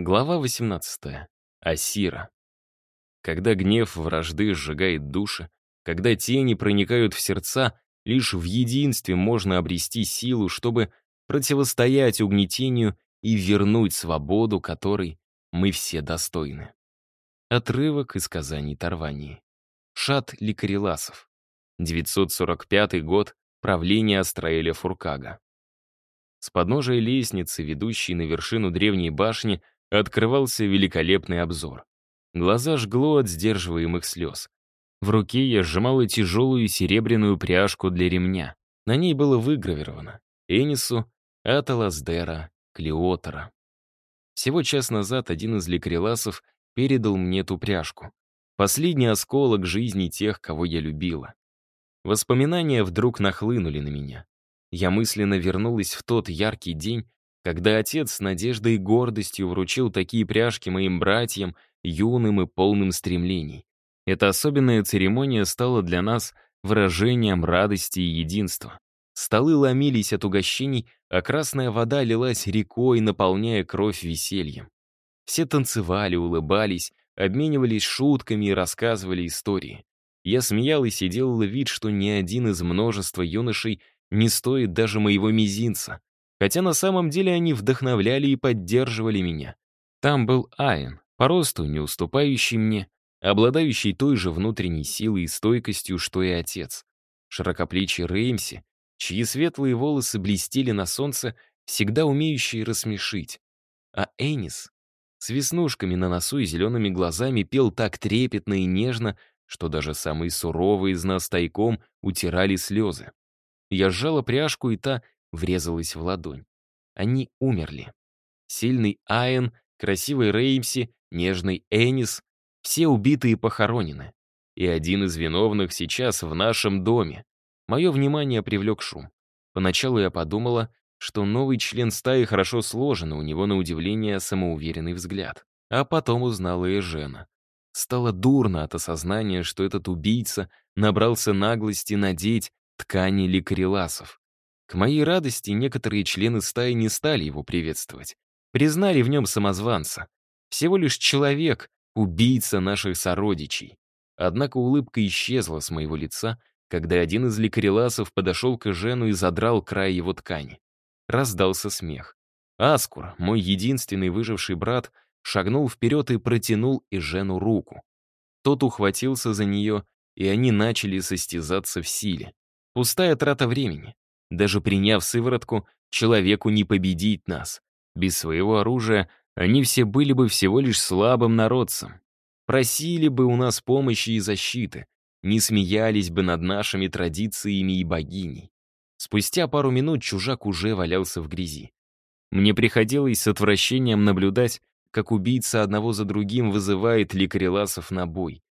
Глава 18. Асира. Когда гнев вражды сжигает души, когда тени проникают в сердца, лишь в единстве можно обрести силу, чтобы противостоять угнетению и вернуть свободу, которой мы все достойны. Отрывок из Казани Тарвании. Шат Ликареласов. 945 год правления Астраэля Фуркага. С подножия лестницы, ведущей на вершину древней башни, открывался великолепный обзор. Глаза жгло от сдерживаемых слез. В руке я сжимала тяжелую серебряную пряжку для ремня. На ней было выгравировано Энису, Аталасдера, Клеотера. Всего час назад один из лекреласов передал мне ту пряжку. Последний осколок жизни тех, кого я любила. Воспоминания вдруг нахлынули на меня. Я мысленно вернулась в тот яркий день, когда отец с надеждой и гордостью вручил такие пряжки моим братьям, юным и полным стремлений. Эта особенная церемония стала для нас выражением радости и единства. Столы ломились от угощений, а красная вода лилась рекой, наполняя кровь весельем. Все танцевали, улыбались, обменивались шутками и рассказывали истории. Я смеялась и делала вид, что ни один из множества юношей не стоит даже моего мизинца хотя на самом деле они вдохновляли и поддерживали меня. Там был Айн, по росту не уступающий мне, обладающий той же внутренней силой и стойкостью, что и отец. Широкоплечий Реймси, чьи светлые волосы блестели на солнце, всегда умеющий рассмешить. А Энис с веснушками на носу и зелеными глазами пел так трепетно и нежно, что даже самые суровые из нас тайком утирали слезы. Я сжала пряжку, и та врезалась в ладонь. Они умерли. Сильный Айен, красивый Реймси, нежный Энис — все убитые похоронены. И один из виновных сейчас в нашем доме. Мое внимание привлек шум. Поначалу я подумала, что новый член стаи хорошо сложен, у него, на удивление, самоуверенный взгляд. А потом узнала и Жена. Стало дурно от осознания, что этот убийца набрался наглости надеть ткани ликреласов. К моей радости некоторые члены стаи не стали его приветствовать. Признали в нем самозванца. Всего лишь человек, убийца наших сородичей. Однако улыбка исчезла с моего лица, когда один из ликареласов подошел к Жену и задрал край его ткани. Раздался смех. Аскур, мой единственный выживший брат, шагнул вперед и протянул Жену руку. Тот ухватился за нее, и они начали состязаться в силе. Пустая трата времени. Даже приняв сыворотку, человеку не победить нас. Без своего оружия они все были бы всего лишь слабым народцем. Просили бы у нас помощи и защиты, не смеялись бы над нашими традициями и богиней. Спустя пару минут чужак уже валялся в грязи. Мне приходилось с отвращением наблюдать, как убийца одного за другим вызывает ликареласов на бой.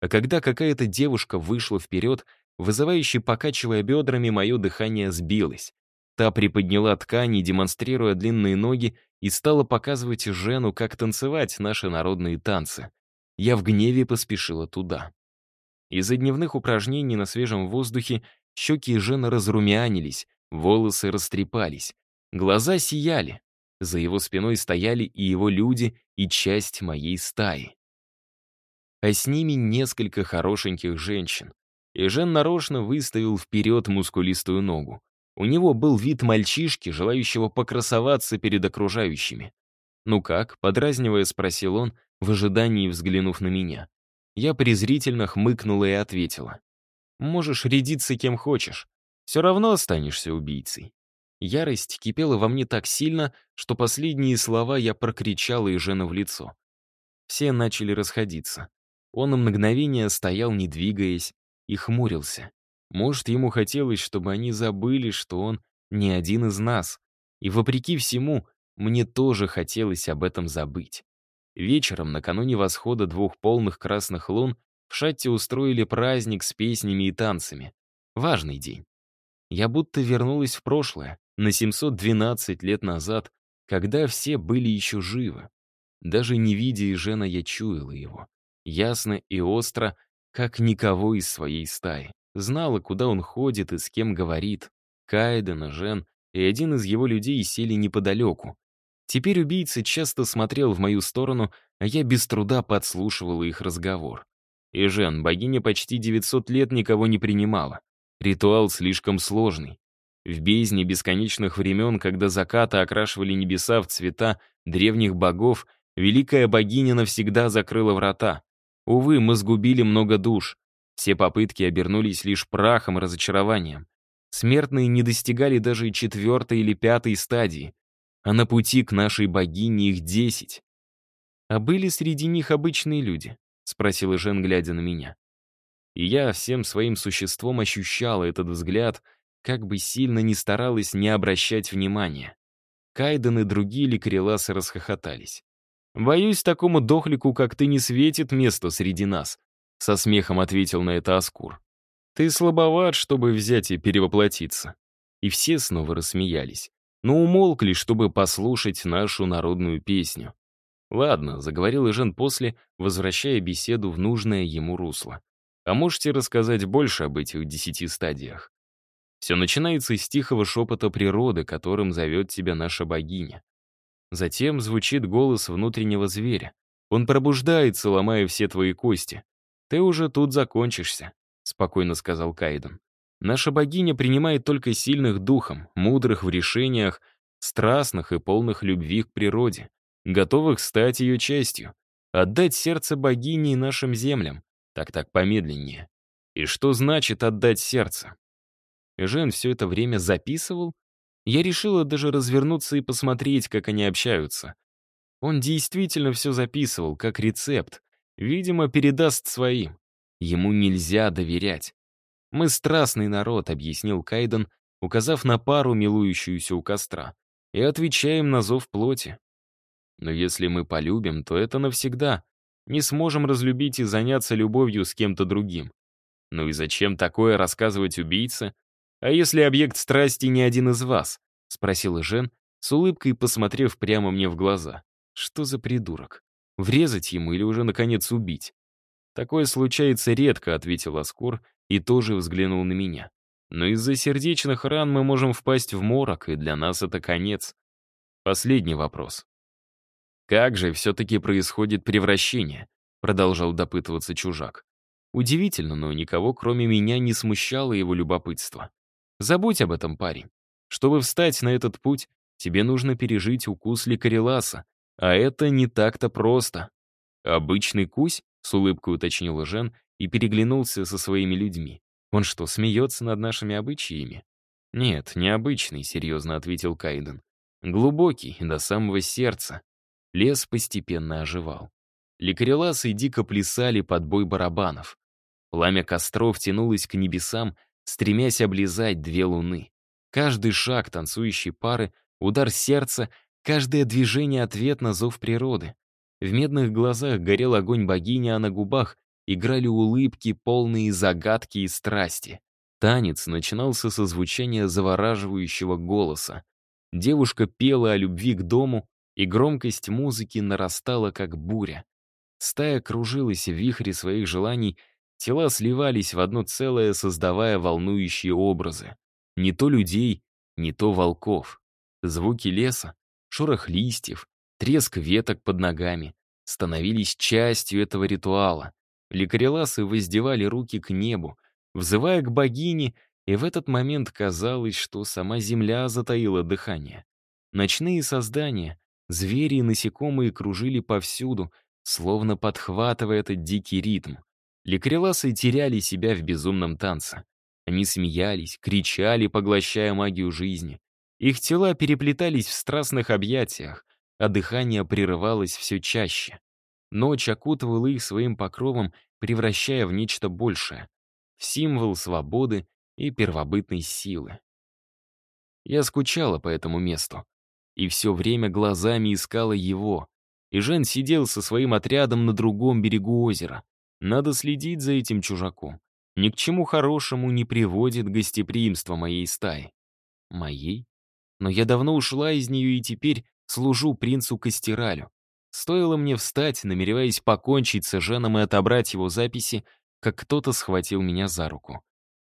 А когда какая-то девушка вышла вперед — вызывающе покачивая бедрами, мое дыхание сбилось. Та приподняла ткани, демонстрируя длинные ноги, и стала показывать Жену, как танцевать наши народные танцы. Я в гневе поспешила туда. Из-за дневных упражнений на свежем воздухе щеки жены разрумянились, волосы растрепались, глаза сияли. За его спиной стояли и его люди, и часть моей стаи. А с ними несколько хорошеньких женщин. И Жен нарочно выставил вперед мускулистую ногу. У него был вид мальчишки, желающего покрасоваться перед окружающими. «Ну как?» — подразнивая, спросил он, в ожидании взглянув на меня. Я презрительно хмыкнула и ответила. «Можешь рядиться кем хочешь. Все равно останешься убийцей». Ярость кипела во мне так сильно, что последние слова я прокричала и Жена в лицо. Все начали расходиться. Он на мгновение стоял, не двигаясь, и хмурился. Может, ему хотелось, чтобы они забыли, что он не один из нас. И вопреки всему, мне тоже хотелось об этом забыть. Вечером, накануне восхода двух полных красных лун, в Шатте устроили праздник с песнями и танцами. Важный день. Я будто вернулась в прошлое, на 712 лет назад, когда все были еще живы. Даже не видя Ижена, я чуяла его. Ясно и остро, как никого из своей стаи. Знала, куда он ходит и с кем говорит. Кайден и Жен и один из его людей сели неподалеку. Теперь убийца часто смотрел в мою сторону, а я без труда подслушивал их разговор. И Жен, богиня почти 900 лет никого не принимала. Ритуал слишком сложный. В бездне бесконечных времен, когда закаты окрашивали небеса в цвета древних богов, великая богиня навсегда закрыла врата. Увы, мы сгубили много душ. Все попытки обернулись лишь прахом и разочарованием. Смертные не достигали даже четвертой или пятой стадии, а на пути к нашей богине их десять. «А были среди них обычные люди?» — спросила Жен, глядя на меня. И я всем своим существом ощущала этот взгляд, как бы сильно ни старалась не обращать внимания. Кайден и другие ликреласы расхохотались. «Боюсь, такому дохлику, как ты, не светит место среди нас», — со смехом ответил на это Аскур. «Ты слабоват, чтобы взять и перевоплотиться». И все снова рассмеялись, но умолкли, чтобы послушать нашу народную песню. «Ладно», — заговорил Ижен после, возвращая беседу в нужное ему русло. «А можете рассказать больше об этих десяти стадиях?» Все начинается с тихого шепота природы, которым зовет тебя наша богиня. Затем звучит голос внутреннего зверя. Он пробуждается, ломая все твои кости. «Ты уже тут закончишься», — спокойно сказал Кайден. «Наша богиня принимает только сильных духом, мудрых в решениях, страстных и полных любви к природе, готовых стать ее частью, отдать сердце богине и нашим землям. Так-так помедленнее. И что значит отдать сердце? Жен все это время записывал, я решила даже развернуться и посмотреть, как они общаются. Он действительно все записывал, как рецепт. Видимо, передаст своим. Ему нельзя доверять. «Мы страстный народ», — объяснил Кайден, указав на пару, милующуюся у костра. «И отвечаем на зов плоти. Но если мы полюбим, то это навсегда. Не сможем разлюбить и заняться любовью с кем-то другим. Ну и зачем такое рассказывать убийце? «А если объект страсти не один из вас?» — спросила Жен, с улыбкой посмотрев прямо мне в глаза. «Что за придурок? Врезать ему или уже, наконец, убить?» «Такое случается редко», — ответил Аскор и тоже взглянул на меня. «Но из-за сердечных ран мы можем впасть в морок, и для нас это конец». Последний вопрос. «Как же все-таки происходит превращение?» — продолжал допытываться чужак. Удивительно, но никого, кроме меня, не смущало его любопытство. Забудь об этом, парень. Чтобы встать на этот путь, тебе нужно пережить укус ликареласа, а это не так-то просто. Обычный кусь, с улыбкой уточнил Жен и переглянулся со своими людьми. Он что, смеется над нашими обычаями? Нет, необычный, серьезно ответил Кайден. Глубокий, до самого сердца. Лес постепенно оживал. Ликареласы дико плясали под бой барабанов. Пламя костров тянулось к небесам, стремясь облизать две луны. Каждый шаг танцующей пары, удар сердца, каждое движение — ответ на зов природы. В медных глазах горел огонь богини, а на губах играли улыбки, полные загадки и страсти. Танец начинался со звучания завораживающего голоса. Девушка пела о любви к дому, и громкость музыки нарастала, как буря. Стая кружилась в вихре своих желаний — Тела сливались в одно целое, создавая волнующие образы. Не то людей, не то волков. Звуки леса, шорох листьев, треск веток под ногами становились частью этого ритуала. Ликареласы воздевали руки к небу, взывая к богине, и в этот момент казалось, что сама земля затаила дыхание. Ночные создания, звери и насекомые кружили повсюду, словно подхватывая этот дикий ритм — Ликреласы теряли себя в безумном танце. Они смеялись, кричали, поглощая магию жизни. Их тела переплетались в страстных объятиях, а дыхание прерывалось все чаще. Ночь окутывала их своим покровом, превращая в нечто большее, в символ свободы и первобытной силы. Я скучала по этому месту и все время глазами искала его. И Жен сидел со своим отрядом на другом берегу озера. Надо следить за этим чужаку. Ни к чему хорошему не приводит гостеприимство моей стаи. Моей? Но я давно ушла из нее и теперь служу принцу Костералю. Стоило мне встать, намереваясь покончить с Женом и отобрать его записи, как кто-то схватил меня за руку.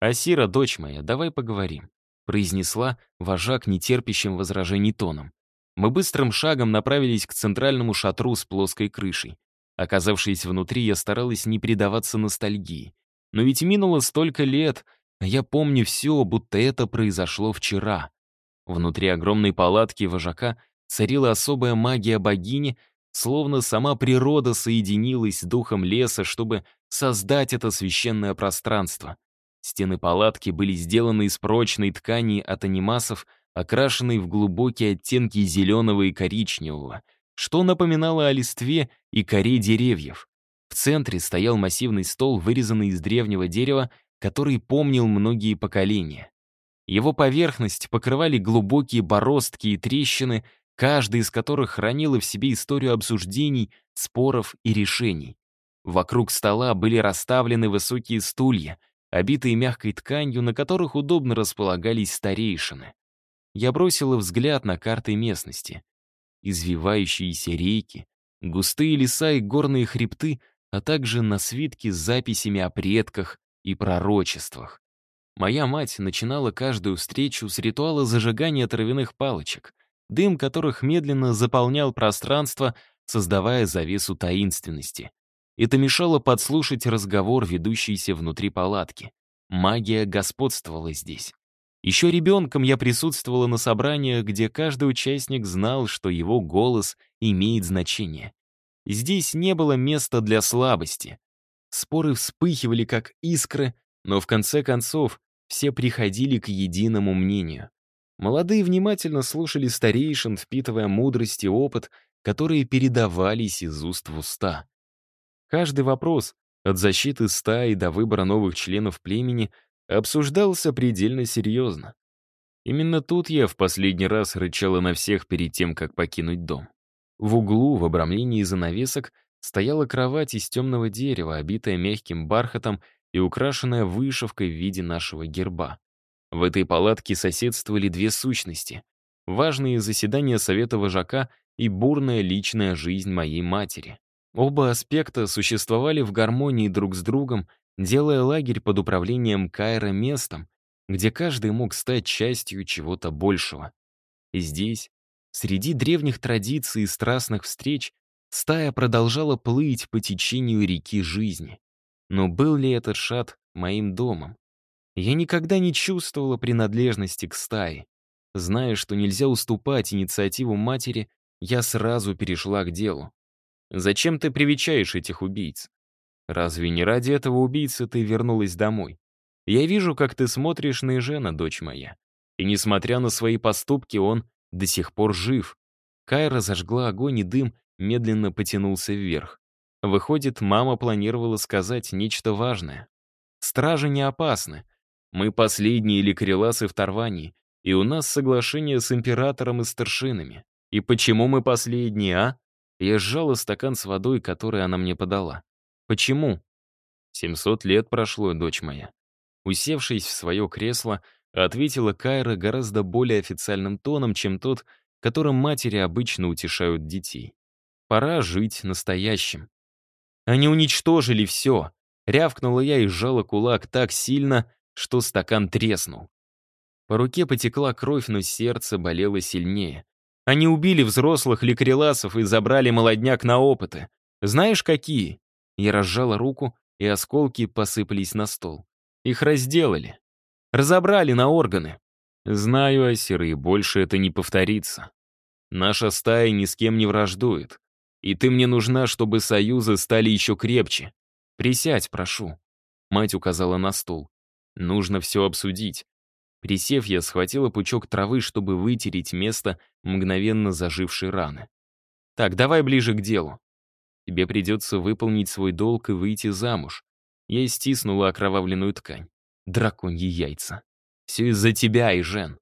«Асира, дочь моя, давай поговорим», — произнесла вожак нетерпящим возражений тоном. Мы быстрым шагом направились к центральному шатру с плоской крышей. Оказавшись внутри, я старалась не предаваться ностальгии. Но ведь минуло столько лет, а я помню все, будто это произошло вчера. Внутри огромной палатки вожака царила особая магия богини, словно сама природа соединилась с духом леса, чтобы создать это священное пространство. Стены палатки были сделаны из прочной ткани от анимасов, окрашенной в глубокие оттенки зеленого и коричневого — что напоминало о листве и коре деревьев. В центре стоял массивный стол, вырезанный из древнего дерева, который помнил многие поколения. Его поверхность покрывали глубокие бороздки и трещины, каждая из которых хранила в себе историю обсуждений, споров и решений. Вокруг стола были расставлены высокие стулья, обитые мягкой тканью, на которых удобно располагались старейшины. Я бросила взгляд на карты местности — извивающиеся реки, густые леса и горные хребты, а также на свитке с записями о предках и пророчествах. Моя мать начинала каждую встречу с ритуала зажигания травяных палочек, дым которых медленно заполнял пространство, создавая завесу таинственности. Это мешало подслушать разговор, ведущийся внутри палатки. Магия господствовала здесь. Еще ребенком я присутствовала на собраниях, где каждый участник знал, что его голос имеет значение. Здесь не было места для слабости. Споры вспыхивали, как искры, но в конце концов все приходили к единому мнению. Молодые внимательно слушали старейшин, впитывая мудрость и опыт, которые передавались из уст в уста. Каждый вопрос, от защиты стаи до выбора новых членов племени — обсуждался предельно серьезно. Именно тут я в последний раз рычала на всех перед тем, как покинуть дом. В углу, в обрамлении занавесок, стояла кровать из темного дерева, обитая мягким бархатом и украшенная вышивкой в виде нашего герба. В этой палатке соседствовали две сущности — важные заседания совета вожака и бурная личная жизнь моей матери. Оба аспекта существовали в гармонии друг с другом делая лагерь под управлением Кайра местом, где каждый мог стать частью чего-то большего. И здесь, среди древних традиций и страстных встреч, стая продолжала плыть по течению реки жизни. Но был ли этот шат моим домом? Я никогда не чувствовала принадлежности к стае. Зная, что нельзя уступать инициативу матери, я сразу перешла к делу. «Зачем ты привечаешь этих убийц?» Разве не ради этого убийцы ты вернулась домой? Я вижу, как ты смотришь на Ижена, дочь моя. И несмотря на свои поступки, он до сих пор жив. Кайра зажгла огонь, и дым медленно потянулся вверх. Выходит, мама планировала сказать нечто важное. «Стражи не опасны. Мы последние ликреласы в Тарвании, и у нас соглашение с императором и старшинами. И почему мы последние, а?» Я сжала стакан с водой, который она мне подала. Почему? 700 лет прошло, дочь моя. Усевшись в свое кресло, ответила Кайра гораздо более официальным тоном, чем тот, которым матери обычно утешают детей. Пора жить настоящим. Они уничтожили все. Рявкнула я и сжала кулак так сильно, что стакан треснул. По руке потекла кровь, но сердце болело сильнее. Они убили взрослых ликреласов и забрали молодняк на опыты. Знаешь, какие? Я разжала руку, и осколки посыпались на стол. Их разделали. Разобрали на органы. Знаю, Асеры, больше это не повторится. Наша стая ни с кем не враждует. И ты мне нужна, чтобы союзы стали еще крепче. Присядь, прошу. Мать указала на стол. Нужно все обсудить. Присев, я схватила пучок травы, чтобы вытереть место мгновенно зажившей раны. Так, давай ближе к делу. Тебе придется выполнить свой долг и выйти замуж. Я стиснула окровавленную ткань. Драконьи яйца. Все из-за тебя, Ижен.